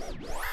Bye.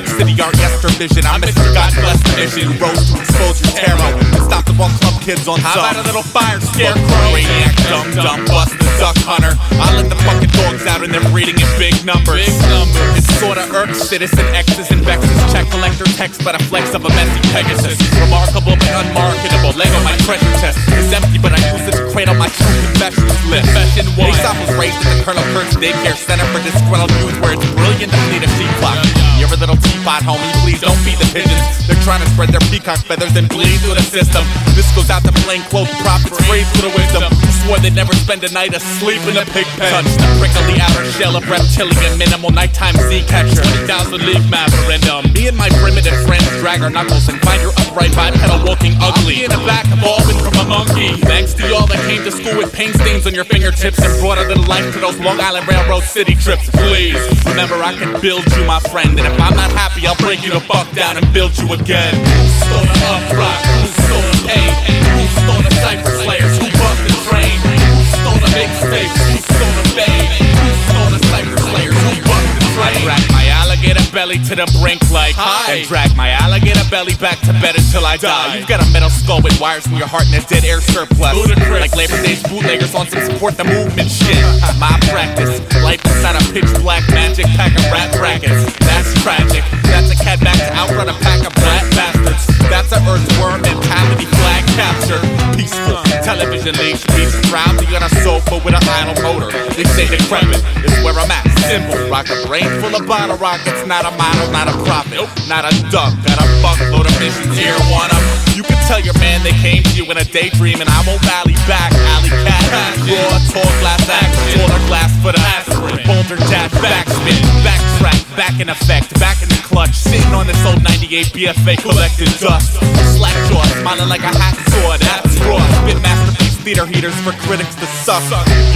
Broke. City art yester vision. I'm Mr. God bless the mission rose to expose your tarot and stop the ball club kids on How about a little fire scarecrow? Radiac, dumb, dumb, bust the duck hunter. I let the fucking dogs out and they're breeding in big numbers. Big numbers. It's sorta irks, citizen X's and Vexes. Check collector text, but a flex of a messy Pegasus. Remarkable but unmarketable. Lego my treasure chest It's empty, but I use it to on my true confessions list. Confession one. Aesop was raised at the Colonel Kurtz Daycare Center for Disgruntled Youth, where it's brilliant to need a sheep flock. You're a little teapot, homie. Please don't feed the pigeons. They're trying to spread their peacock feathers and bleed through the system. This goes out to plain clothes prophets, praise for the wisdom. Who swore they'd never spend a night asleep in a pig pen. Touch the prickly outer shell of reptilian, minimal nighttime sea catcher. 20,000 league mapper, and um, me and my primitive friends drag our knuckles and find your upright bipedal walking ugly. In the back, evolving from a monkey. Thanks to y'all that came to school with paint stains on your fingertips and brought a little life to those Long Island Railroad city trips. Please remember, I can build you, my friend, and if I'm not happy, I'll break you the fuck down and build you again. Who stole the uprock? Who stole the pain? Who stole the cipher slayers? Who bucked the train? Who stole the mixtapes? Who stole the fame? Who stole the cipher slayers? Who bucked the train? Alligator belly to the brink like Hi. And drag my alligator belly back to bed until I die. You've got a metal skull with wires from your heart and a dead air surplus. Ludicrous. Like Labor Day's bootleggers on some support the movement shit. My practice, life inside a pitch black magic pack of rat brackets. That's tragic. That's a cat back to outrun a pack of black bastards. That's a earthworm mentality flag capture. Peaceful television leash piece proudly on a sofa with an idle motor. They say decrepit is where I'm at. Simple. Rock a brain full of bottle rockets. Not a model, not a prophet, not a duck. Got a fuckload of missions here. One up. You can tell your man they came to you in a daydream, and I won't rally back. Alley cat, raw, tall glass act, taller glass for the aspirin. Boulder dash, backspin, backtrack, back in effect, back in the clutch. Sitting on this old 98 BFA collecting dust. Slack jaw, smiling like a hat sword. That's raw. Spit masterpiece theater heaters for critics to suck.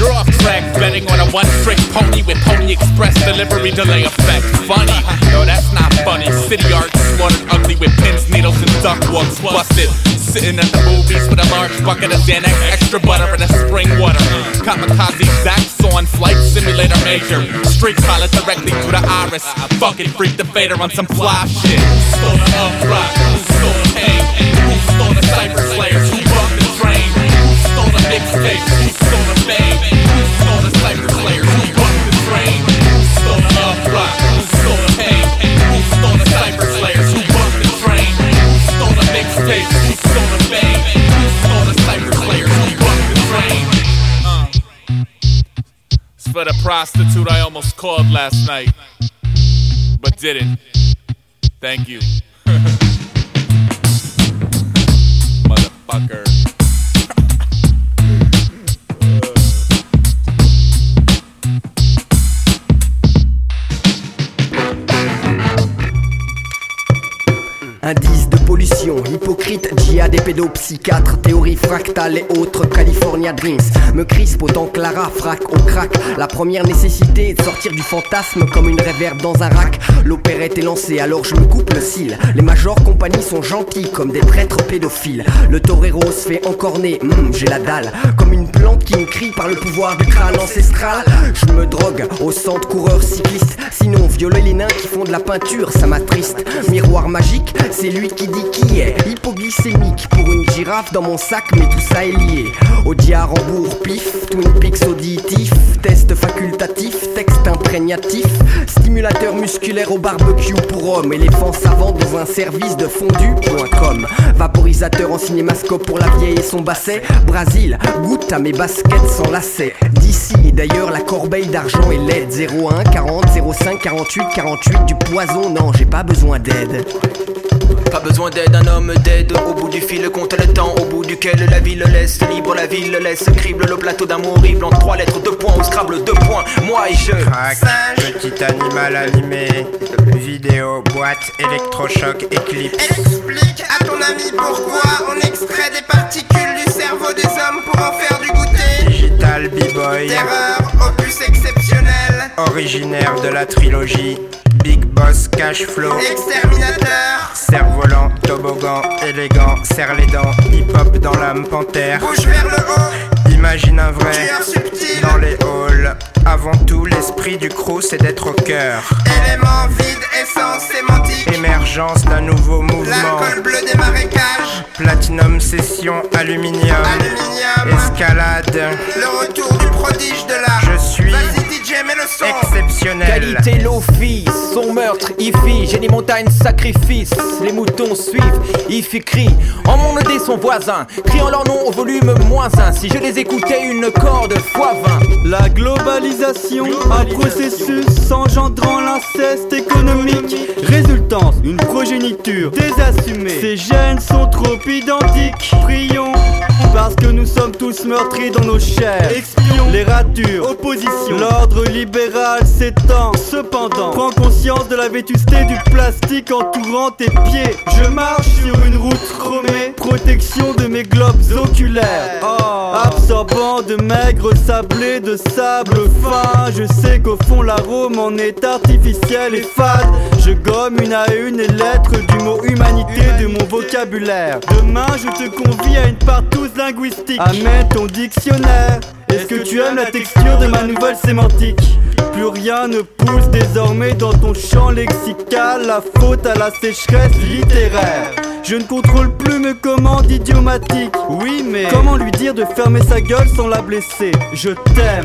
You're off track, betting on a one trick pony with Pony Express delivery delay effect. Funny, no, that's not funny. City art slaughtered ugly with pins, needles, and ductworks busted. Sitting at the movies with a large bucket of Xanax, extra butter, and a spring water. Kamikaze Zax on flight simulator major. Street pilot directly to the iris. Fucking freak the fader on some fly shit. Who stole the uprock? Who stole the pain? Who stole the cypher slayers? Stole the? Fame? Who stole the? Who bucked the train? Who stole the uprock? Who stole the fame? Who stole the? Who bucked the train? Uh. It's for the prostitute I almost called last night, but didn't. Thank you. Motherfucker. Hypocrite, djihad théorie fractale et autres California Dreams. Me crispe autant que Lara, frac, on craque. La première nécessité est de sortir du fantasme comme une réverbe dans un rack. L'opérette est lancée, alors je me coupe le cil. Les majors compagnies sont gentils comme des traîtres pédophiles. Le torero se fait encorner, hum, j'ai la dalle. Comme une plante qui me crie par le pouvoir du crâne ancestral. Je me drogue au centre coureur cycliste. Sinon, violer les nains qui font de la peinture, ça m'attriste. Miroir magique, c'est lui qui dit qui dans mon sac, mais tout ça est lié. Au Rambourg, pif, Twin Peaks auditif, test facultatif, texte imprégnatif, stimulateur musculaire au barbecue pour hommes, éléphant savant dans un service de fondu.com, vaporisateur en cinémascope pour la vieille et son basset, Brasil, goûte à mes baskets sans lacets. D'ici, d'ailleurs, la corbeille d'argent est laide, 01 40 05 48 48 du poison, non, j'ai pas besoin d'aide. Pas besoin d'aide, un homme d'aide. Au bout du fil, compte le temps, au bout duquel la ville laisse libre, la ville laisse crible le plateau d'un mot horrible en trois lettres, deux points, au scrabble, deux points. Moi et je. Crac, petit animal animé, vidéo, boîte, électrochoc, éclipse. Explique à ton ami pourquoi on extrait des particules du cerveau des hommes pour en faire du goûter. Digital B-Boy, Terreur, opus exceptionnel. originaire de la trilogie. Big Boss, Cash Flow, Exterminateur, cerf-volant, toboggan, élégant, serre les dents, hip-hop dans l'âme panthère. bouge vers le haut, Imagine un vrai tueur subtil. dans les halls. Avant tout, l'esprit du crew, c'est d'être au cœur. Élément vide, essence sémantique. Émergence d'un nouveau mouvement. L'alcool bleu des marécages. Platinum, session, aluminium. Aluminium. Escalade, Le retour du prodige de l'art. je suis Vas-y DJ, mets le son. exceptionnel. Qualité l'office, son meurtre, Ifi, génie montagne, sacrifice. Les moutons suivent, Ifi crie, en mon dé son voisin, criant leur nom au volume moins 1. Si je les écoutais, une corde fois 20. La globalisation, un processus engendrant l'inceste économique. Résultance, une progéniture désassumée. Ces gènes sont trop identiques. Prions, parce que nous sommes tous meurtris dans nos chairs. Les opposition. L'ordre libéral s'étend. Cependant, prends conscience de la vétusté du plastique entourant tes pieds. Je marche sur une route chromée, protection de mes globes oculaires. Absorbant de maigres sablés de sable fin. Je sais qu'au fond l'arôme en est artificiel et fade. Je gomme une à une les lettres du mot humanité de mon vocabulaire. Demain, je te convie à une partouze linguistique. Amène ton dictionnaire. Est-ce que tu aimes la texture de ma nouvelle sémantique Plus rien ne pousse désormais dans ton champ lexical, la faute à la sécheresse littéraire. Je ne contrôle plus mes commandes idiomatiques. Oui, mais comment lui dire de fermer sa gueule sans la blesser? Je t'aime.